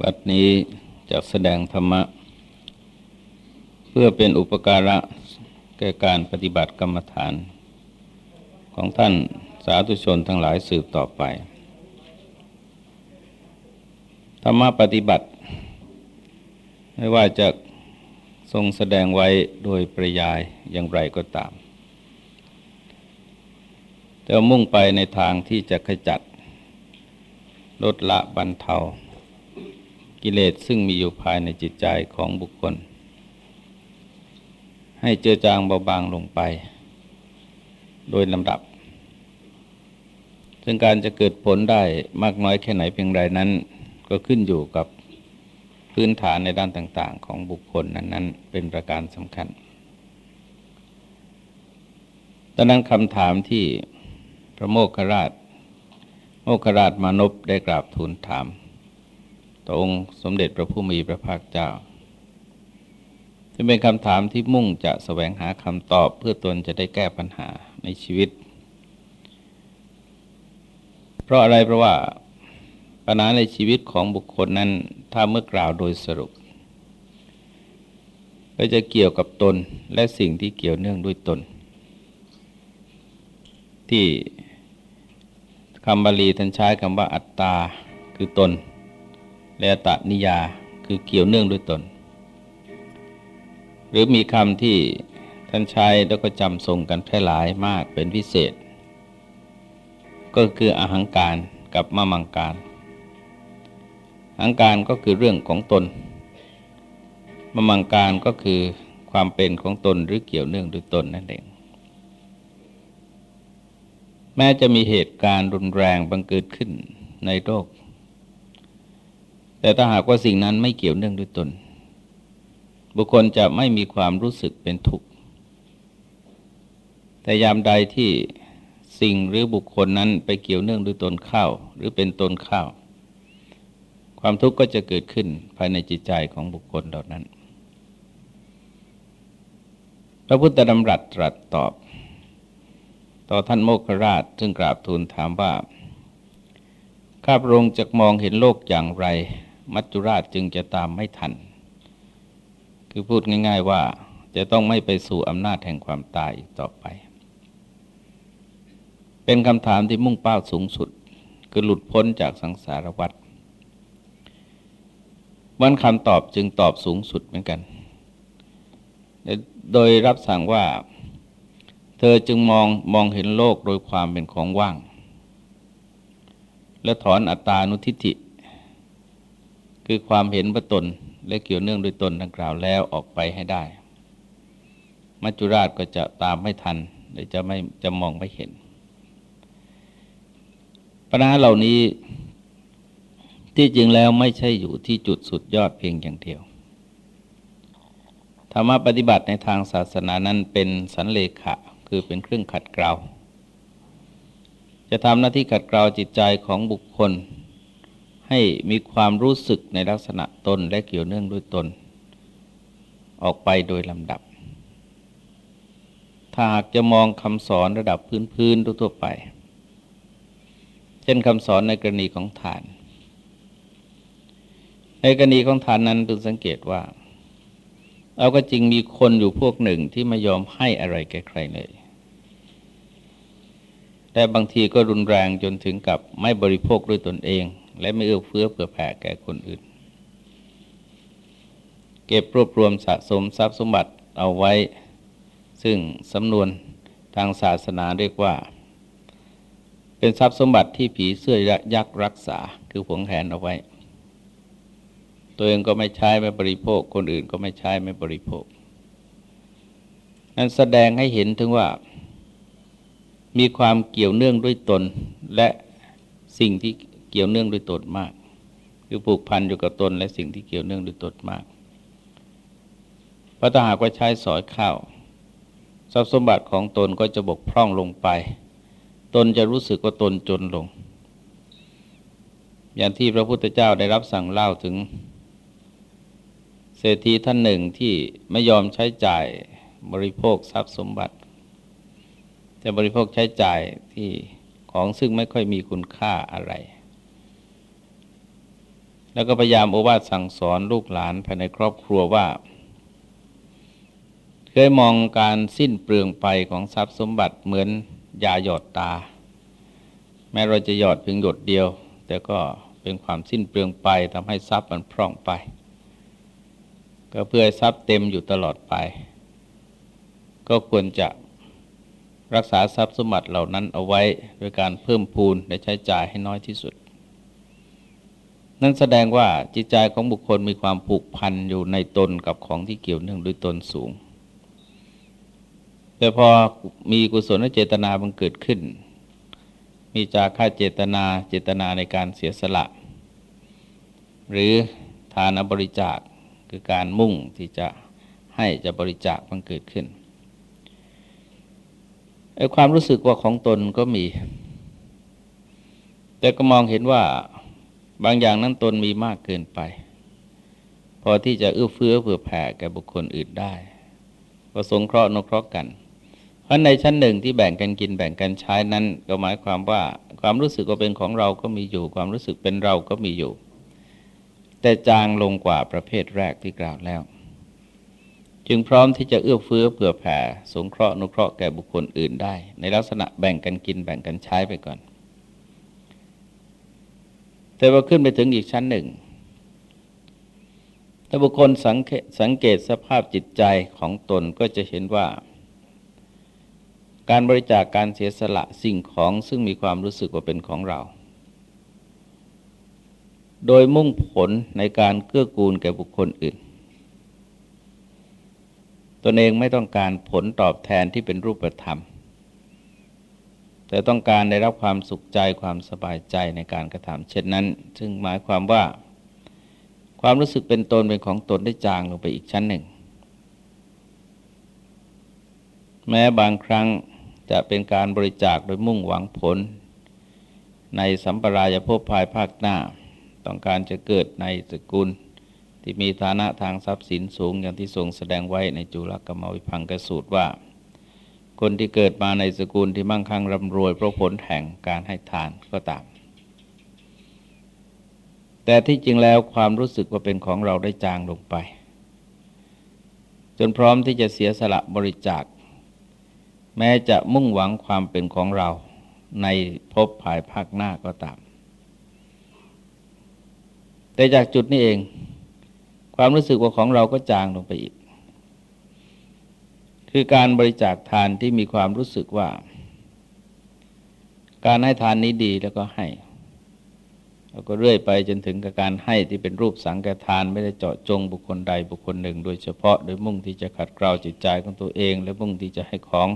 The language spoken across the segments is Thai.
บัดนี้จะแสดงธรรมะ เพื่อเป็นอุปการะแก่การปฏิบัติกรรมฐาน ของท่านสาธุชนทั้งหลายสืบต่อไป ธรรมะปฏิบัติ ไม่ว่าจะทรงแสดงไว้โดยประยายอย่างไรก็ตาม แต่มุ่งไปในทางที่จะขจัด ลดละบรรเทา กิเลสซึ่งมีอยู่ภายในจิตใจของบุคคล ให้เจือจางเบาบางลงไป โดยลำดับ ซึ่งการจะเกิดผลได้มากน้อยแค่ไหนเพียงใดนั้น ก็ขึ้นอยู่กับพื้นฐานในด้านต่าง ๆ ของบุคคลนั้น ๆ เป็นประการสำคัญดังนั้นคำถามที่พระโมคคราช โมคคราชมานพได้กราบทูลถาม ต่อองค์สมเด็จพระผู้มีพระภาคเจ้าจะเป็นคำถามที่มุ่งจะแสวงหาคำตอบเพื่อตนจะได้แก้ปัญหาในชีวิต เพราะอะไรเพราะว่าปัญหาในชีวิตของบุคคลนั้นถ้าเมื่อกล่าวโดยสรุป ก็จะเกี่ยวกับตนและสิ่งที่เกี่ยวเนื่องด้วยตน ที่คำบาลีท่านใช้คำว่าอัตตาคือตน และตนิยาคือเกี่ยวเนื่องด้วยตน หรือมีคำที่ท่านใช้แล้วก็จำทรงกันแพร่หลายมากเป็นพิเศษ ก็คืออาหังการกับมะมังการอหังการก็คือเรื่องของตนมะมังการก็คือความเป็นของตนหรือเกี่ยวเนื่องด้วยตนนั่นเองแม้จะมีเหตุการณ์รุนแรงบังเกิดขึ้นในโลก แต่ถ้าหากว่าสิ่งนั้นไม่เกี่ยวเนื่องด้วยตน บุคคลจะไม่มีความรู้สึกเป็นทุกข์ แต่ยามใดที่สิ่งหรือบุคคลนั้นไปเกี่ยวเนื่องด้วยตนข้าวหรือเป็นตนข้าวความทุกข์ก็จะเกิดขึ้นภายในจิตใจของบุคคลเหล่านั้น พระพุทธดำรัสตรัสตอบ ต่อท่านโมคคราชซึ่งกราบทูลถามว่าข้าพระองค์จะมองเห็นโลกอย่างไร มัจจุราชจึงจะตามไม่ทัน คือพูดง่าย ๆว่าจะต้องไม่ไปสู่อำนาจแห่งความตายอีกต่อไป เป็นคำถามที่มุ่งเป้าสูงสุด คือหลุดพ้นจากสังสารวัฏวันคำตอบจึงตอบสูงสุดเหมือนกัน โดยรับสั่งว่า เธอจึงมองมองเห็นโลกโดยความเป็นของว่าง และถอนอัตตานุทิฏฐิ คือความเห็นว่าตน และเกี่ยวเนื่องด้วยตนดังกล่าวแล้วออกไปให้ได้ มัจจุราชก็จะตามไม่ทันหรือจะไม่จะมองไม่เห็น ปัญหาเหล่านี้ที่จริงแล้วไม่ใช่อยู่ที่จุดสุดยอดเพียงอย่างเดียว ธรรมะปฏิบัติในทางศาสนานั้นเป็นสันเลขะ คือเป็นเครื่องขัดเกลาจะทำหน้าที่ขัดเกลาจิตใจของบุคคล ให้มีความรู้สึกในลักษณะตนและเกี่ยวเนื่องด้วยตน ออกไปโดยลำดับ ถ้าหากจะมองคำสอนระดับพื้นๆทั่วไป เช่นคำสอนในกรณีของฐาน ในกรณีของฐานนั้นพึงสังเกตว่าเราก็จริงมีคนอยู่พวกหนึ่งที่ไม่ยอมให้อะไรแก่ใครเลยแต่บางทีก็รุนแรงจนถึงกับไม่บริโภคด้วยตนเอง และไม่เอื้อเฟื้อเผื่อแผ่แก่คนอื่น เก็บรวบรวมสะสมทรัพย์สมบัติเอาไว้ ซึ่งสำนวนทางศาสนาเรียกว่า เป็นทรัพย์สมบัติที่ผีเสื้อยักษ์รักษาคือผงแหนเอาไว้ ตัวเองก็ไม่ใช้ไม่บริโภค คนอื่นก็ไม่ใช้ไม่บริโภค นั้นแสดงให้เห็นถึงว่ามีความเกี่ยวเนื่องด้วยตนและสิ่งที่ กี่ยวเนื่องด้วยตนมาก คือผูกพันอยู่กับตนและสิ่งที่เกี่ยวเนื่องด้วยตนมากพระถ้าหากว่าใช้สอยข้าวทรัพย์สมบัติของตนก็จะบกพร่องลงไป ตนจะรู้สึกว่าตนจนลง อย่างที่พระพุทธเจ้าได้รับสั่งเล่าถึง เศรษฐีท่านหนึ่งที่ไม่ยอมใช้จ่ายบริโภคทรัพย์สมบัติจะบริโภคใช้จ่ายที่ของซึ่งไม่ค่อยมีคุณค่าอะไร แล้วก็พยายามโอวาทสั่งสอนลูกหลานภายในครอบครัวว่า เคยมองการสิ้นเปลืองไปของทรัพย์สมบัติเหมือนยาหยอดตา แม้เราจะหยอดเพียงหยดเดียว แต่ก็เป็นความสิ้นเปลืองไปทำให้ทรัพย์มันพร่องไป ก็เพื่อทรัพย์เต็มอยู่ตลอดไป ก็ควรจะรักษาทรัพย์สมบัติเหล่านั้นเอาไว้โดยการเพิ่มพูนและใช้จ่ายให้น้อยที่สุด นั่นแสดงว่าจิตใจของบุคคลมีความผูกพันอยู่ในตนกับของที่เกี่ยวเนื่องด้วยตนสูง แต่พอมีกุศลเจตนาบังเกิดขึ้น มีจาค่าเจตนาเจตนาในการเสียสละ หรือทานบริจาคคือการมุ่งที่จะให้จะบริจาคบังเกิดขึ้นไอ้ความรู้สึกว่าของตนก็มี แต่ก็มองเห็นว่า บางอย่างนั้นตนมีมากเกินไป พอที่จะเอื้อเฟื้อเผื่อแผ่แก่บุคคลอื่นได้ ก็สงเคราะห์นเคราะห์กัน เพราะในชั้นหนึ่งที่แบ่งกันกินแบ่งกันใช้นั้น ก็หมายความว่าความรู้สึกว่าเป็นของเราก็มีอยู่ ความรู้สึกเป็นเราก็มีอยู่ แต่จางลงกว่าประเภทแรกที่กล่าวแล้ว จึงพร้อมที่จะเอื้อเฟื้อเผื่อแผ่สงเคราะห์นุเคราะห์แก่บุคคลอื่นได้ ในลักษณะแบ่งกันกินแบ่งกันใช้ไปก่อน แต่ว่าขึ้นไปถึงอีกชั้นหนึ่ง ถ้าบุคคลสังเกตสงเกตสภาพจิตใจของตนก็จะเห็นว่า การบริจาคกการเสียสละสิ่งของซึ่งมีความรู้สึกว่าเป็นของเรา โดยมุ่งผลในการเกื้อกูลแก่บุคคลอื่น ตนเองไม่ต้องการผลตอบแทนที่เป็นรูปธรรม แต่ต้องการได้รับความสุขใจความสบายใจในการกระทำเช่นนั้น ซึ่งหมายความว่า ความรู้สึกเป็นตนเป็นของตนได้จางลงไปอีกชั้นหนึ่ง แม้บางครั้งจะเป็นการบริจาคโดยมุ่งหวังผล ในสัมปรายภพภายภาคหน้า ต้องการจะเกิดในสกุล ที่มีฐานะทางทรัพย์สินสูงอย่างที่ทรงแสดงไว้ในจุลกรรมวิพังกสูตรว่า คนที่เกิดมาในสกุลที่มั่งคั่งร่ำรวยเพราะผลแห่งการให้ทานก็ตาม แต่ที่จริงแล้วความรู้สึกว่าเป็นของเราได้จางลงไป จนพร้อมที่จะเสียสละบริจาค แม้จะมุ่งหวังความเป็นของเราในภพภายภาคหน้าก็ตาม แต่จากจุดนี้เอง ความรู้สึกว่าของเราก็จางลงไปอีก คือการบริจาคทานที่มีความรู้สึกว่า การให้ทานนี้ดีแล้วก็ให้แล้วก็เรื่อยไปจนถึงกับการให้ที่เป็นรูปสังกทานไม่ได้เจาะจงบุคคลใดบุคคลหนึ่ง โดยเฉพาะโดยมุ่งที่จะขัดเกลาจิตใจของตัวเอง และมุ่งที่จะให้ของ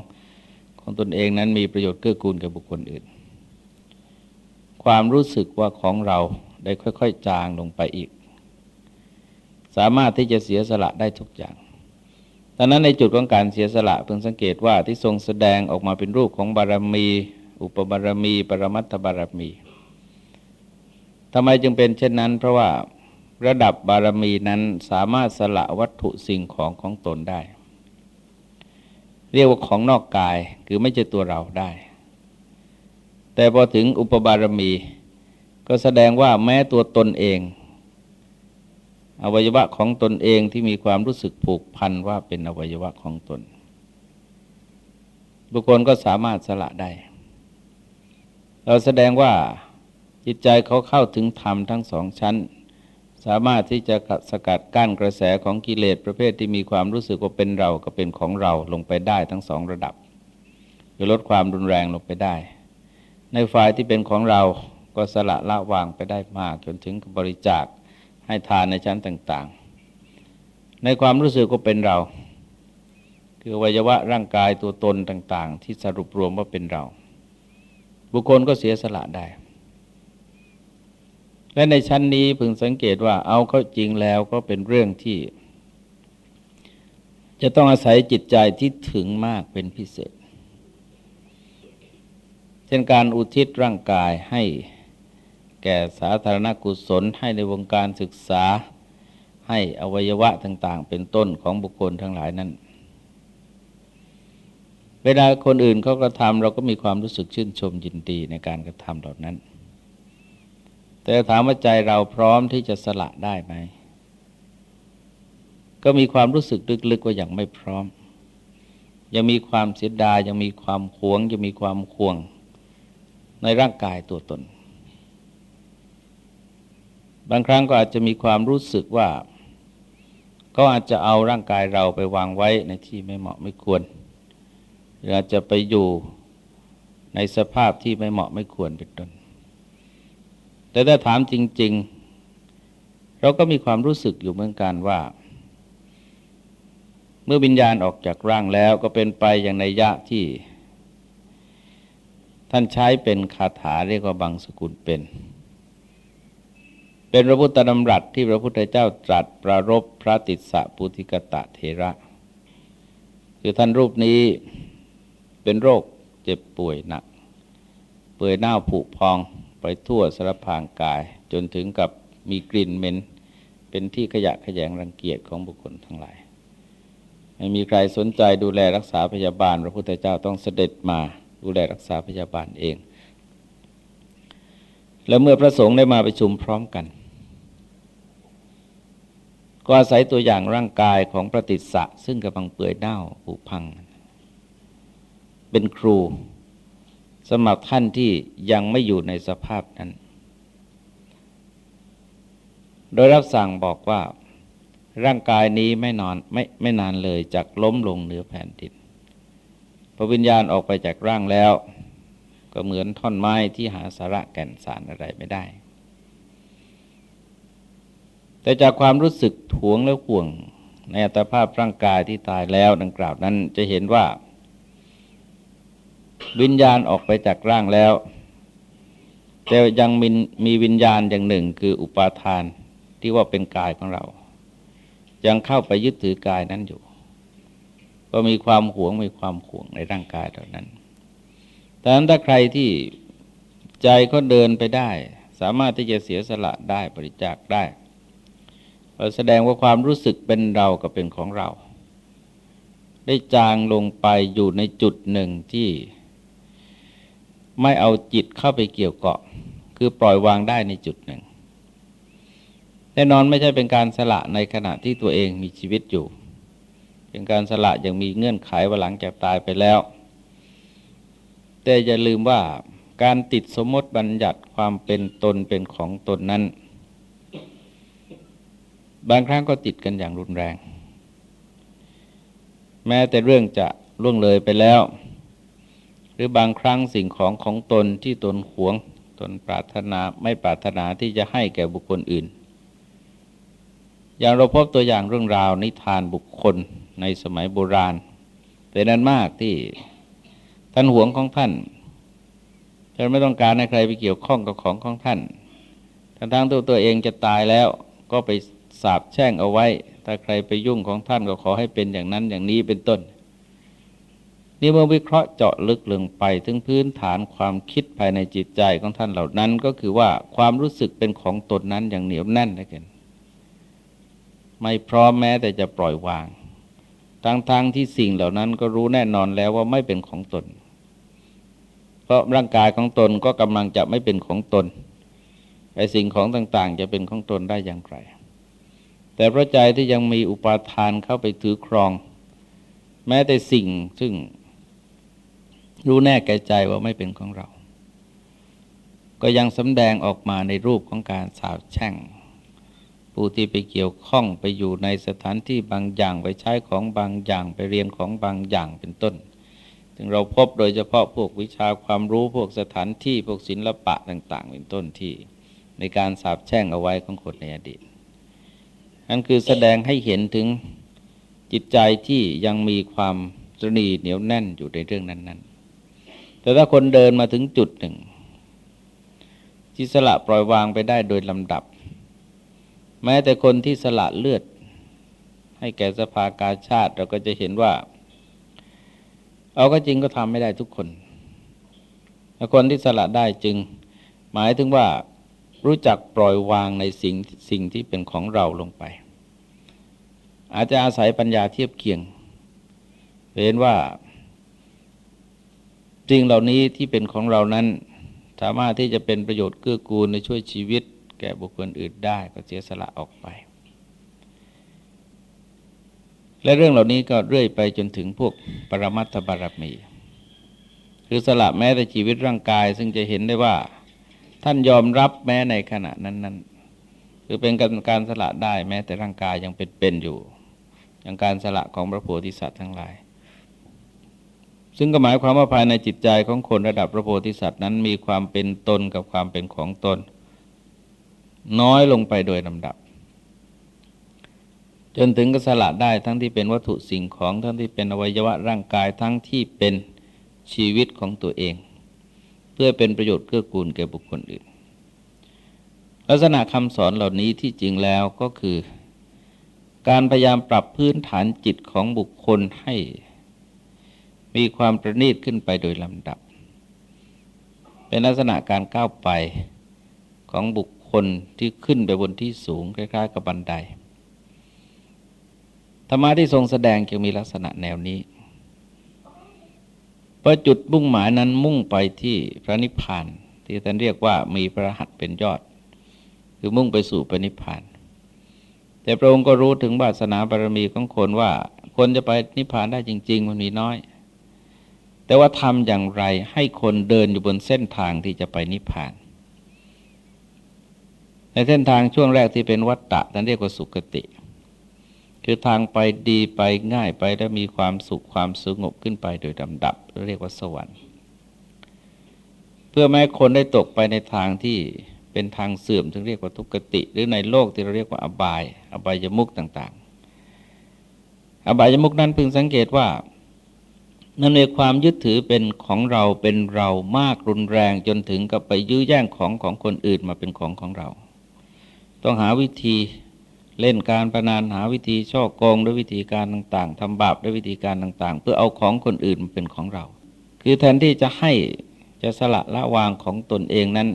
ของตนเองนั้นมีประโยชน์เกื้อกูลแก่บุคคลอื่น ความรู้สึกว่าของเราได้ค่อย ๆ จางลงไปอีก สามารถที่จะเสียสละได้ทุกอย่าง ดังนั้นในจุดของการเสียสละเพิ่งสังเกตว่าที่ทรงแสดงออกมาเป็นรูปของบารมี อุปบารมี ปรมัตถบารมีทำไมจึงเป็นเช่นนั้น เพราะว่าระดับบารมีนั้นสามารถสละวัตถุสิ่งของของตนได้ เรียกว่าของนอกกายคือไม่ใช่ตัวเราได้ แต่พอถึงอุปบารมี ก็แสดงว่าแม้ตัวตนเอง อวัยวะของตนเองที่มีความรู้สึกผูกพันว่าเป็นอวัยวะของตน บุคคลก็สามารถสละได้ เราแสดงว่าจิตใจเขาเข้าถึงธรรมทั้งสองชั้น สามารถที่จะสกัดกั้นกระแสของกิเลสประเภทที่มีความรู้สึกว่าเป็นเราก็เป็นของเราลงไปได้ทั้งสองระดับจะลดความรุนแรงลงไปได้ ในฝ่ายที่เป็นของเราก็สละละวางไปได้มากจนถึงบริจาค ให้ทานในชั้นต่าง ๆ ในความรู้สึกก็เป็นเรา คือวัยวะร่างกายตัวตนต่าง ๆ ที่สรุปรวมว่าเป็นเรา บุคคลก็เสียสละได้ และในชั้นนี้พึงสังเกตว่าเอาเข้าจริงแล้วก็เป็นเรื่องที่ จะต้องอาศัยจิตใจที่ถึงมากเป็นพิเศษ เช่นการอุทิศร่างกายให้ แก่สาธารณกุศลให้ในวงการศึกษาให้อวัยวะต่าง ๆ เป็นต้นของบุคคลทั้งหลายนั้น เวลาคนอื่นเขากระทำเราก็มีความรู้สึกชื่นชมยินดีในการกระทำเหล่านั้น แต่ถามว่าใจเราพร้อมที่จะสละได้ไหม ก็มีความรู้สึกลึกๆว่าอย่างไม่พร้อม ยังมีความเสียดายยังมีความหวงยังมีความควงในร่างกายตัวตน บางครั้งก็อาจจะมีความรู้สึกว่าก็อาจจะเอาร่างกายเราไปวางไว้ในที่ไม่เหมาะไม่ควรหรืออาจจะไปอยู่ในสภาพที่ไม่เหมาะไม่ควรเป็นต้น แต่ถ้าถามจริง ๆ เราก็มีความรู้สึกอยู่เหมือนกันว่า เมื่อวิญญาณออกจากร่างแล้วก็เป็นไปอย่างในยะที่ ท่านใช้เป็นคาถาเรียกว่าบางสกุลเป็น เป็นพระพุทธดำรัสที่พระพุทธเจ้าตรัสประรบพระติสสะปุติกตะเทระ คือท่านรูปนี้เป็นโรคเจ็บป่วยหนัก เปื่อยเน่าผุพองไปทั่วสารพางกาย จนถึงกับมีกลิ่นเหม็นเป็นที่ขยะขยงรังเกียจของบุคคลทั้งหลาย ไม่มีใครสนใจดูแลรักษาพยาบาล พระพุทธเจ้าต้องเสด็จมาดูแลรักษาพยาบาลเองแล้วเมื่อพระสงฆ์ได้มาประชุมพร้อมกัน ก็อาศัยตัวอย่างร่างกายของพระติสสะซึ่งกำลังเปื่อยเน่าผุพัง เป็นครูสำหรับท่านที่ยังไม่อยู่ในสภาพนั้น โดยรับสั่งบอกว่าร่างกายนี้ไม่นอนไม่ไม่นานเลยจากล้มลงเหนือแผ่นดินพอวิญญาณออกไปจากร่างแล้ว ก็เหมือนท่อนไม้ที่หาสาระแก่นสารอะไรไม่ได้ แต่จากความรู้สึกถวงและห่วง ในอัตภาพร่างกายที่ตายแล้วดังกล่าวนั้นจะเห็นว่า วิญญาณออกไปจากร่างแล้ว แต่ยังมีมีวิญญาณอย่างหนึ่งคืออุปาทานที่ว่าเป็นกายของเรา ยังเข้าไปยึดถือกายนั้นอยู่ ก็มีความหวงมีความหวงในร่างกายเท่านั้นแต่นั้นถ้าใครที่ใจก็เดินไปได้ สามารถที่จะเสียสละได้บริจาคได้ แสดงว่าความรู้สึกเป็นเรากับเป็นของเรา ได้จางลงไปอยู่ในจุดหนึ่งที่ ไม่เอาจิตเข้าไปเกี่ยวเกาะ คือปล่อยวางได้ในจุดหนึ่งแน่นอนไม่ใช่เป็นการสละในขณะที่ตัวเองมีชีวิตอยู่ เป็นการสละอย่างมีเงื่อนไขว่าหลังจากตายไปแล้ว แต่อย่าลืมว่าการติดสมมติบัญญัติความเป็นตนเป็นของตนนั้น บางครั้งก็ติดกันอย่างรุนแรง แม้แต่เรื่องจะล่วงเลยไปแล้ว หรือบางครั้งสิ่งของของตนที่ตนหวง ตนปรารถนาไม่ปรารถนาที่จะให้แก่บุคคลอื่น อย่างเราพบตัวอย่างเรื่องราวนิทานบุคคลในสมัยโบราณ เป็นนั้นมากที่ท่านหวงของท่านท่านไม่ต้องการให้ใครไปเกี่ยวข้องกับของของท่านทั้งทั้งตัวตัวเองจะตายแล้วก็ไป สาบแช่งเอาไว้ ถ้าใครไปยุ่งของท่านก็ขอให้เป็นอย่างนั้นอย่างนี้เป็นต้น นี่เมื่อวิเคราะห์เจาะลึกลงไปถึงพื้นฐานความคิดภายในจิตใจของท่านเหล่านั้น ก็คือว่าความรู้สึกเป็นของตนนั้นอย่างเหนียวแน่นนะกันไม่พร้อมแม้แต่จะปล่อยวาง ทั้งๆทที่สิ่งเหล่านั้นก็รู้แน่นอนแล้วว่าไม่เป็นของตน เพราะร่างกายของตนก็กำลังจะไม่เป็นของตนไอสิ่งของต่างๆ จะเป็นของตนได้อย่างไร แต่พระใจที่ยังมีอุปาทานเข้าไปถือครอง แม้แต่สิ่งซึ่งรู้แน่แก่ใจว่าไม่เป็นของเรา ก็ยังสำแดงออกมาในรูปของการสาวแช่ง ผู้ที่ไปเกี่ยวข้องไปอยู่ในสถานที่บางอย่างไปใช้ของบางอย่างไปเรียนของบางอย่างเป็นต้น ถึงเราพบโดยเฉพาะพวกวิชาความรู้พวกสถานที่พวกศิลปะต่าง ๆ เป็นต้นที่ ในการสาบแช่งเอาไว้ของคนในอดีต นั่นคือแสดงให้เห็นถึงจิตใจที่ยังมีความตรีเหนียวแน่นอยู่ในเรื่องนั้น ๆ แต่ถ้าคนเดินมาถึงจุดหนึ่งที่สละปล่อยวางไปได้โดยลำดับ แม้แต่คนที่สละเลือด ให้แก่สภากาชาติเราก็จะเห็นว่า เอาก็จริงก็ทำไม่ได้ทุกคนแต่คนที่สละได้จึง หมายถึงว่ารู้จักปล่อยวางในสิ่งสิ่งที่เป็นของเราลงไป อาจจะอาศัยปัญญาเทียบเคียงเห็นว่าสิ่งเหล่านี้ที่เป็นของเรานั้น สามารถที่จะเป็นประโยชน์เกื้อกูลในช่วยชีวิต แก่บุคคลอื่นได้ก็เสียสละออกไป และเรื่องเหล่านี้ก็เรื่อยไปจนถึงพวกปรมัตถบารมี คือสละแม้แต่ชีวิตร่างกาย ซึ่งจะเห็นได้ว่าท่านยอมรับแม้ในขณะนั้นๆคือเป็นการการสละได้แม้แต่ร่างกายยังเป็นๆอยู่ อย่างการสละของพระโพธิสัตว์ทั้งหลาย ซึ่งก็หมายความว่าภายในจิตใจของคนระดับพระโพธิสัตว์นั้นมีความเป็นตนกับความเป็นของตน น้อยลงไปโดยลำดับ จนถึงก็สละได้ทั้งที่เป็นวัตถุสิ่งของทั้งที่เป็นอวัยวะร่างกายทั้งที่เป็นชีวิตของตัวเอง เพื่อเป็นประโยชน์เกื้อกูลแก่บุคคลอื่น ลักษณะคำสอนเหล่านี้ที่จริงแล้วก็คือ การพยายามปรับพื้นฐานจิตของบุคคลให้มีความประณีตขึ้นไปโดยลำดับ เป็นลักษณะการก้าวไปของบุคคลที่ขึ้นไปบนที่สูงคล้ายๆกับบันไดธรรมะที่ทรงแสดงจะมีลักษณะแนวนี้พราะจุดมุ่งหมายนั้นมุ่งไปที่พระนิพพาน ที่ท่านเรียกว่ามีพระหัตเป็นยอด คือมุ่งไปสู่พระนิพพาน แต่พระองค์ก็รู้ถึงบาสนาบารมีของคนว่า คนจะไปนิพพานได้จริง ๆ มันมีน้อย แต่ว่าทำอย่างไรให้คนเดินอยู่บนเส้นทางที่จะไปนิพพาน ในเส้นทางช่วงแรกที่เป็นวัฏฏะท่านเรียกว่าสุคติ คือทางไปดีไปง่ายไปและมีความสุขความสงบขึ้นไปโดยลำดับเรียกว่าสวรรค์ เพื่อแม้คนได้ตกไปในทางที่ เป็นทางเสื่อมถึงเรียกว่าทุกติ หรือในโลกที่เราเรียกว่าอบาย อบายมุกต่างๆ อบายมุกนั้นพึงสังเกตว่านั่นในความยึดถือเป็นของเราเป็นเรามากรุนแรงจนถึงกับไปยื้อแย่งของของคนอื่นมาเป็นของของเรา ต้องหาวิธีเล่นการประนานหาวิธีช่อโกงด้วยวิธีการต่างๆทำบาปด้วยวิธีการต่างๆ เพื่อเอาของคนอื่นมาเป็นของเรา คือแทนที่จะให้จะสละละวางของตนเองนั้น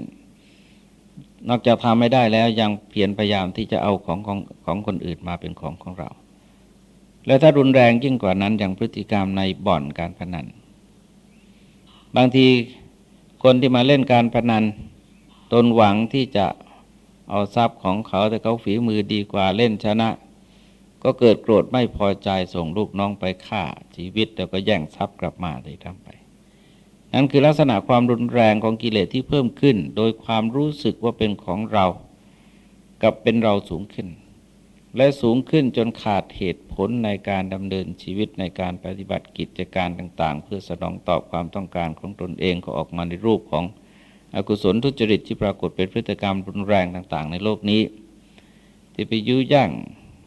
นอกจากทำไม่ได้แล้วยังเพียรพยายามที่จะเอาของของของคนอื่นมาเป็นของของเรา และถ้ารุนแรงยิ่งกว่านั้นอย่างพฤติกรรมในบ่อนการพนัน บางทีคนที่มาเล่นการพนัน ตนหวังที่จะเอาทรัพย์ของเขาแต่เขาฝีมือดีกว่าเล่นชนะ ก็เกิดโกรธไม่พอใจส่งลูกน้องไปฆ่าชีวิตแล้วก็แย่งทรัพย์กลับมาเลยทั้งไป นั่นคือลักษณะความรุนแรงของกิเลสที่เพิ่มขึ้น โดยความรู้สึกว่าเป็นของเรา กับเป็นเราสูงขึ้น และสูงขึ้นจนขาดเหตุผลในการดำเนินชีวิตในการปฏิบัติกิจการต่าง ๆ เพื่อสนองตอบความต้องการของตนเองก็ออกมาในรูปของอกุศลทุจริตที่ปรากฏเป็นพฤติกรรมรุนแรงต่าง ๆ ในโลกนี้ ที่ไปยื้อย่ง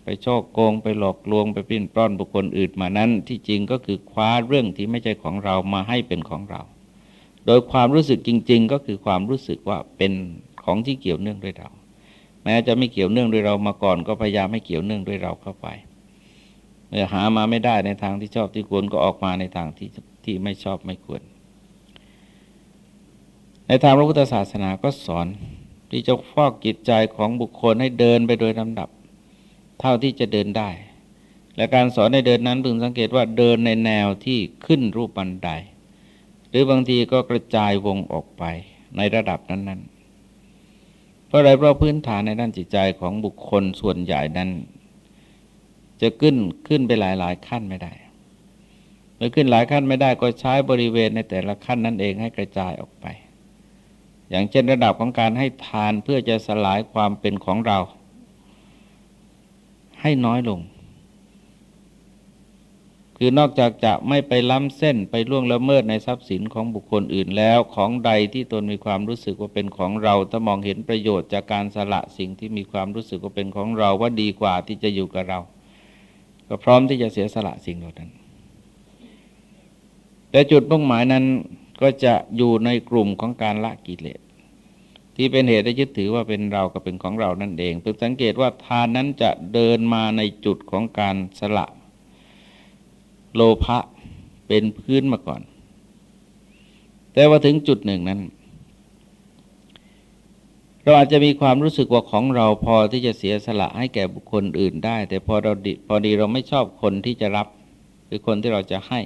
ไปช่อโกงไปหลอกลวงไปปิ้นปล้อนบุคคลอื่นมานั้น ที่จริงก็คือคว้าเรื่องที่ไม่ใช่ของเรามาให้เป็นของเรา โดยความรู้สึกจริง ๆ ก็คือความรู้สึกว่าเป็นของที่เกี่ยวเนื่องด้วยเรา แม้จะไม่เกี่ยวเนื่องด้วยเรามาก่อน ก็พยายามให้เกี่ยวเนื่องด้วยเราเข้าไปเมื่อหามาไม่ได้ในทางที่ชอบที่ควรก็ออกมาในทางที่ที่ไม่ชอบไม่ควร ในทางพระพุทธศาสนาก็สอนที่จะฟอกจิตใจของบุคคลให้เดินไปโดยลำดับ เท่าที่จะเดินได้ และการสอนในเดินนั้นพึงสังเกตว่าเดินในแนวที่ขึ้นรูปบันได หรือบางทีก็กระจายวงออกไปในระดับนั้น ๆ เพราะอะไรเพราะพื้นฐานในด้านจิตใจของบุคคลส่วนใหญ่นั้น จะขึ้นขึ้นไปหลาย ๆ ขั้นไม่ได้เมื่อขึ้นหลายขั้นไม่ได้ก็ใช้บริเวณในแต่ละขั้นนั่นเองให้กระจายออกไป อย่างเช่นระดับของการให้ทานเพื่อจะสลายความเป็นของเรา ให้น้อยลง คือนอกจากจะไม่ไปล้ำเส้นไปล่วงละเมิดในทรัพย์สินของบุคคลอื่นแล้ว ของใดที่ตนมีความรู้สึกว่าเป็นของเราถ้ามองเห็นประโยชน์จากการสละสิ่งที่มีความรู้สึกว่าเป็นของเราว่าดีกว่าที่จะอยู่กับเรา ก็พร้อมที่จะเสียสละสิ่งเหล่านั้น แต่จุดมุ่งหมายนั้นก็จะอยู่ในกลุ่มของการละกิเลสที่เป็นเหตุให้ยึดถือว่าเป็นเรากับเป็นของเรานั่นเองเพื่อสังเกตว่าทานนั้นจะเดินมาในจุดของการสละ โลภะเป็นพื้นมาก่อน แต่ว่าถึงจุดหนึ่งนั้น เราอาจจะมีความรู้สึกว่าของเราพอที่จะเสียสละให้แก่บุคคลอื่นได้ แต่พอเราดิพอดีเราไม่ชอบคนที่จะรับหรือคนที่เราจะให้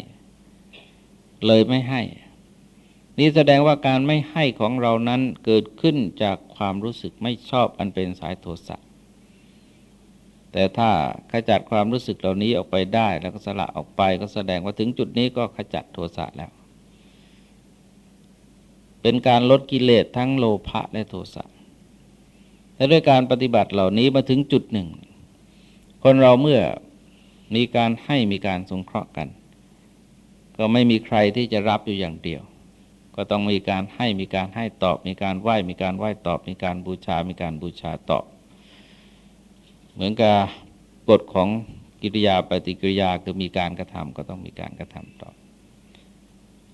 เลยไม่ให้ นี่แสดงว่าการไม่ให้ของเรานั้นเกิดขึ้นจากความรู้สึกไม่ชอบอันเป็นสายโทสะ แต่ถ้าขจัดความรู้สึกเหล่านี้ออกไปได้ แล้วก็สละออกไปก็แสดงว่าถึงจุดนี้ก็ขจัดโทสะแล้ว เป็นการลดกิเลสทั้งโลภะและโทสะและด้วยการปฏิบัติเหล่านี้มาถึงจุดหนึ่ง คนเราเมื่อมีการให้มีการสงเคราะห์กัน ก็ไม่มีใครที่จะรับอยู่อย่างเดียว ก็ต้องมีการให้มีการให้ตอบ มีการไหว้มีการไหว้ตอบ มีการบูชา มีการบูชาตอบ เหมือนกับกฎของกิริยาปฏิกิริยาคือมีการกระทำก็ต้องมีการกระทำต่อ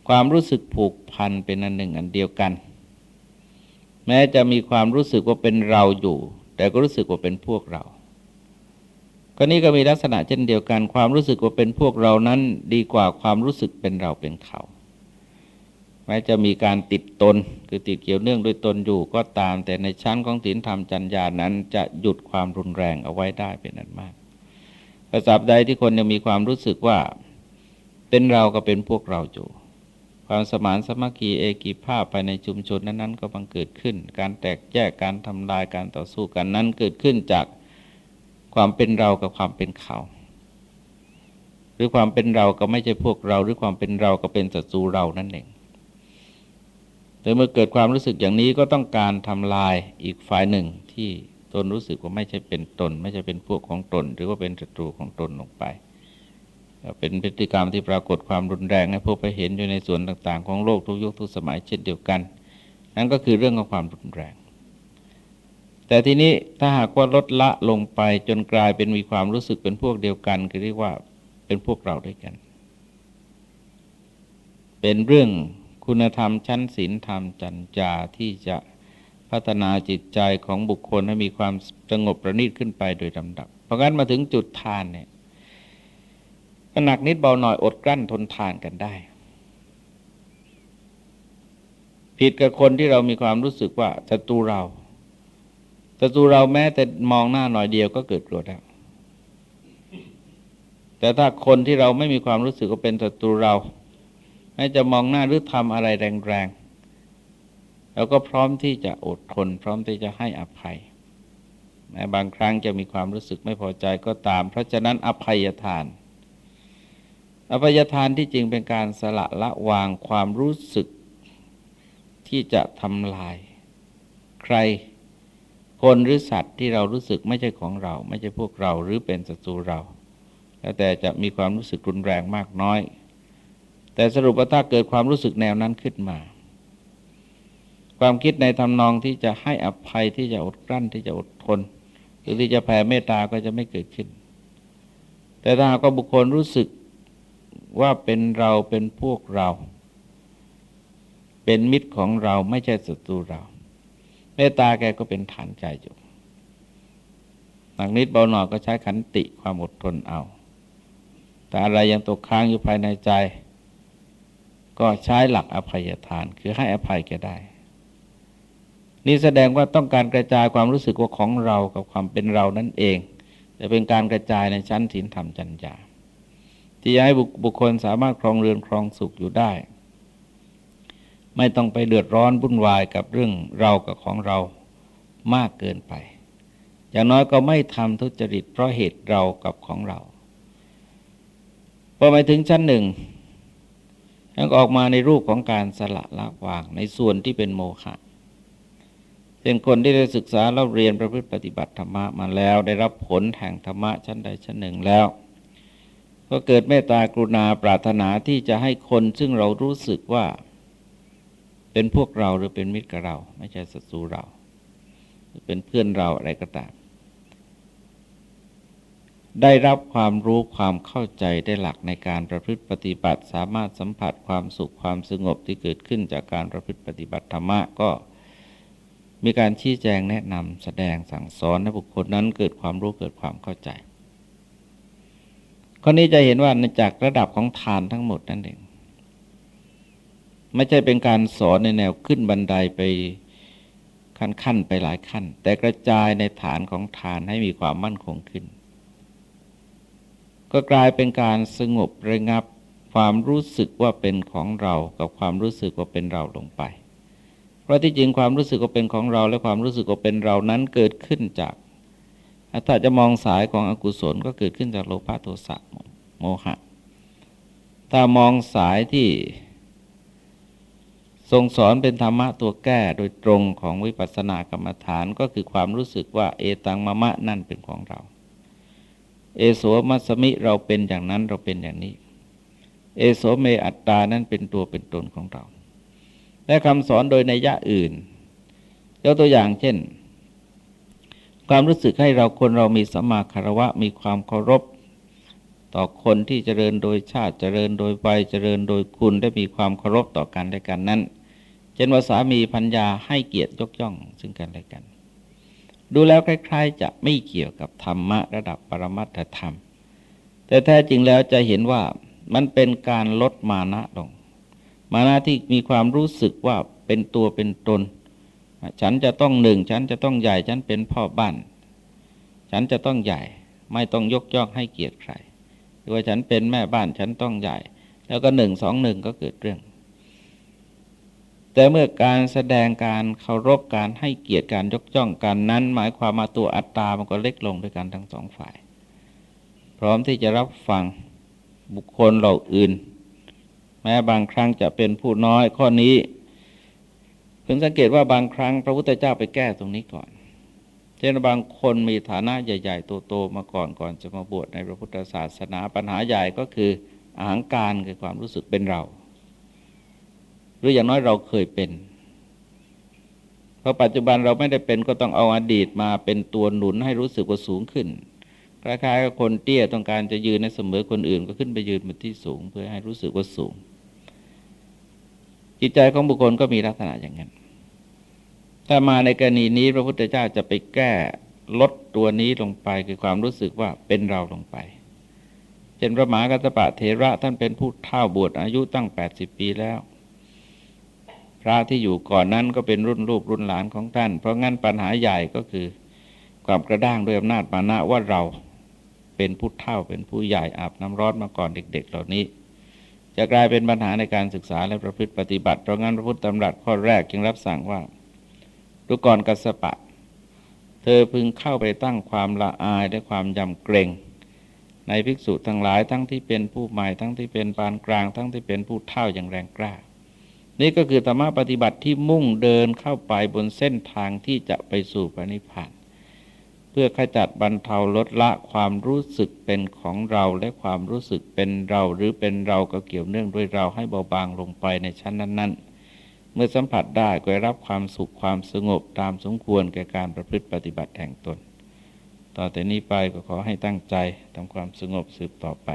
ความรู้สึกผูกพันเป็นอันหนึ่งอันเดียวกัน แม้จะมีความรู้สึกว่าเป็นเราอยู่ แต่ก็รู้สึกว่าเป็นพวกเราก็นี้ก็มีลักษณะเช่นเดียวกัน ความรู้สึกว่าเป็นพวกเรานั้นดีกว่าความรู้สึกเป็นเราเป็นเขา แม้จะมีการติดตนคือติดเกี่ยวเนื่องด้วยตนอยู่ก็ตาม แต่ในชั้นของศีลธรรมจัญญานั้น จะหยุดความรุนแรงเอาไว้ได้เป็นนั้นมากประสับใดที่คนยังมีความรู้สึกว่า เป็นเราก็เป็นพวกเราอยู่ความสมานสมัคคีเอกีภาพภายในชุมชนนั้นๆ ก็บังเกิดขึ้น การแตกแยกการทำลายการต่อสู้กันนั้นเกิดขึ้นจากความเป็นเรากับความเป็นเขา หรือความเป็นเราก็ไม่ใช่พวกเรา หรือความเป็นเราก็เป็นศัตรูเรานั่นเอง แต่เมื่อเกิดความรู้สึกอย่างนี้ก็ต้องการทำลายอีกฝ่ายหนึ่งที่ตนรู้สึกว่าไม่ใช่เป็นตน ไม่ใช่เป็นพวกของตน หรือว่าเป็นศัตรูของตนลงไป เป็นพฤติกรรมที่ปรากฏความรุนแรงให้พบไปเห็นอยู่ในส่วนต่างๆ ของโลกทุกยุคทุกสมัยเช่นเดียวกัน นั่นก็คือเรื่องของความรุนแรง แต่ทีนี้ถ้าหากว่าลดละลงไปจนกลายเป็นมีความรู้สึกเป็นพวกเดียวกันคือเรียกว่าเป็นพวกเราด้วยกัน เป็นเรื่อง คุณธรรมชั้นศีลธรรมจัญญาที่จะพัฒนาจิตใจของบุคคลให้มีความสงบประณีตขึ้นไปโดยลำดับ เพราะงั้นมาถึงจุดทานเนี่ยหนักนิดเบาหน่อยอดกลั้นทนทานกันได้ ผิดกับคนที่เรามีความรู้สึกว่าศัตรูเราศัตรูเราแม้แต่มองหน้าหน่อยเดียวก็เกิดโกรธแล้วแต่ถ้าคนที่เราไม่มีความรู้สึกว่าเป็นศัตรูเรา แม้จะมองหน้าหรือทำอะไรแรงๆเราก็พร้อมที่จะอดทน พร้อมที่จะให้อภัยแม้บางครั้งจะมีความรู้สึกไม่พอใจก็ตาม เพราะฉะนั้นอภัยทาน อภัยทานที่จริงเป็นการสละละวางความรู้สึกที่จะทำลาย ใครคนหรือสัตว์ที่เรารู้สึกไม่ใช่ของเรา ไม่ใช่พวกเราหรือเป็นศัตรูเรา แล้วแต่จะมีความรู้สึกรุนแรงมากน้อย แต่สรุปว่าถ้าเกิดความรู้สึกแนวนั้นขึ้นมา ความคิดในทำนองที่จะให้อภัยที่จะอดกลั้นที่จะอดทน หรือที่จะแผ่เมตตาก็จะไม่เกิดขึ้น แต่ถ้าหากบุคคลรู้สึกว่าเป็นเราเป็นพวกเรา เป็นมิตรของเราไม่ใช่ศัตรูเรา เมตตาแกก็เป็นฐานใจอยู่หนักนิดเบาหน่อยก็ใช้ขันติความอดทนเอา แต่อะไรยังตกค้างอยู่ภายในใจ ก็ใช้หลักอภัยทาน คือให้อภัยแกได้ นี่แสดงว่าต้องการกระจายความรู้สึกว่าของเรากับความเป็นเรานั่นเองจะเป็นการกระจายในชั้นศีลธรรมจัญญาที่จะให้บุคคลสามารถครองเรือนครองสุขอยู่ได้ ไม่ต้องไปเดือดร้อนวุ่นวายกับเรื่องเรากับของเรามากเกินไป อย่างน้อยก็ไม่ทำทุจริตเพราะเหตุเรากับของเราพอไปถึงชั้นหนึ่ง แล้วออกมาในรูปของการสละละวางในส่วนที่เป็นโมฆะเป็นคนที่ได้ศึกษาเราเรียนประพฤติปฏิบัติธรรมะมาแล้ว ได้รับผลแห่งธรรมะชั้นใดชั้นหนึ่งแล้ว ก็เกิดเมตตากรุณาปรารถนาที่จะให้คนซึ่งเรารู้สึกว่า เป็นพวกเราหรือเป็นมิตรกับเรา ไม่ใช่ศัตรูเรา เป็นเพื่อนเราอะไรก็ตาม ได้รับความรู้ความเข้าใจได้หลักในการประพฤติปฏิบัติ สามารถสัมผัสความสุขความสงบที่เกิดขึ้นจากการประพฤติปฏิบัติธรรมะก็มีการชี้แจงแนะนำแสดงสั่งสอนให้บุคคลนั้นเกิดความรู้เกิดความเข้าใจข้อนี้จะเห็นว่าในจากระดับของทานทั้งหมดนั่นเองไม่ใช่เป็นการสอนในแนวขึ้นบันไดไปขั้นๆไปหลายขั้น แต่กระจายในฐานของทานให้มีความมั่นคงขึ้น ก็กลายเป็นการสงบระงับความรู้สึกว่าเป็นของเรา กับความรู้สึกว่าเป็นเราลงไป เพราะที่จริงความรู้สึกว่าเป็นของเรา และความรู้สึกว่าเป็นเรานั้นเกิดขึ้นจากถ้าจะมองสายของอกุศลก็เกิดขึ้นจากโลภะโทสะโมหะ ถ้ามองสายที่ทรงสอนเป็นธรรมะตัวแก้โดยตรงของวิปัสสนากรรมฐานก็คือความรู้สึกว่าเอตังมะมะนั่นเป็นของเรา เอโสมัสมิเราเป็นอย่างนั้นเราเป็นอย่างนี้ เอโสเมอัตตานั่นเป็นตัวเป็นตนของเรา และคำสอนโดยในยะอื่นยกตัวอย่างเช่น ความรู้สึกให้เราคนเรามีสัมมาคารวะมีความเคารพ ต่อคนที่เจริญโดยชาติเจริญโดยวัยเจริญโดยคุณได้มีความเคารพต่อกันและกันนั้นเช่นว่าสามีพัญญาให้เกียรติยกย่องซึ่งกันและกัน ดูแล้วคล้าย ๆ จะไม่เกี่ยวกับธรรมะระดับปรมัตถธรรม แต่แท้จริงแล้วจะเห็นว่ามันเป็นการลดมานะลง มานะที่มีความรู้สึกว่าเป็นตัวเป็นตน ฉันจะต้องหนึ่ง ฉันจะต้องใหญ่ ฉันเป็นพ่อบ้าน ฉันจะต้องใหญ่ ไม่ต้องยกย่องให้เกียรติใครว่าฉันเป็นแม่บ้าน ฉันต้องใหญ่ แล้วก็หนึ่งสองหนึ่งก็เกิดเรื่อง แต่เมื่อการแสดงการเคารพการให้เกียรติการยกจ้องกันนั้น หมายความมาตัวอัตตามันก็เล็กลงด้วยกันทั้งสองฝ่าย พร้อมที่จะรับฟังบุคคลเหล่าอื่น แม้บางครั้งจะเป็นผู้น้อยข้อนี้เพิ่งสังเกตว่าบางครั้งพระพุทธเจ้าไปแก้ตรงนี้ก่อนเช่นบางคนมีฐานะใหญ่ๆโตๆมาก่อนก่อนจะมาบวชในพระพุทธศาสนาปัญหาใหญ่ก็คืออาหางการคือความรู้สึกเป็นเรา หรืออย่างน้อยเราเคยเป็นเพราะปัจจุบันเราไม่ได้เป็นก็ต้องเอาอดีตมาเป็นตัวหนุนให้รู้สึกว่าสูงขึ้นคล้ายๆกับคนเตี้ยต้องการจะยืนในเสมอคนอื่นก็ขึ้นไปยืนบนที่สูง เพื่อให้รู้สึกว่าสูง จิตใจของบุคคลก็มีลักษณะอย่างนั้นถ้ามาในกรณีนี้พระพุทธเจ้าจะไปแก้ลดตัวนี้ลงไปคือความรู้สึกว่าเป็นเราลงไปเช่นพระมหากัตปะเทระท่านเป็นผู้เท่าบวชอายุตั้ง 80 ปีแล้ว พระที่อยู่ก่อนนั้นก็เป็นรุ่นลูกรุ่นหลานของท่าน เพราะงั้นปัญหาใหญ่ก็คือความกระด้างด้วยอำนาจมานะว่าเราเป็นผู้เท่าเป็นผู้ใหญ่อาบน้ำร้อนมาก่อนเด็ก ๆ เหล่านี้ จะกลายเป็นปัญหาในการศึกษาและประพฤติปฏิบัติ เพราะงั้นพระพุทธธรรมรัสข้อแรกจึงรับสั่งว่าดูก่อนกัสปะ เธอพึงเข้าไปตั้งความละอายและความยำเกรงในภิกษุทั้งหลายทั้งที่เป็นผู้ใหม่ทั้งที่เป็นปานกลาง ทั้งที่เป็นผู้เท่าอย่างแรงกล้า นี่ก็คือธรรมะปฏิบัติที่มุ่งเดินเข้าไปบนเส้นทางที่จะไปสู่พระนิพพานเพื่อขจัดบรรเทาลดละความรู้สึกเป็นของเราและความรู้สึกเป็นเราหรือเป็นเราก็เกี่ยวเนื่องด้วยเราให้เบาบางลงไปในชั้นนั้น ๆ เมื่อสัมผัสได้ก็รับความสุขความสงบตามสมควรแก่การประพฤติปฏิบัติแห่งตน ต่อแต่นี้ไปก็ขอให้ตั้งใจทำความสงบสืบต่อไป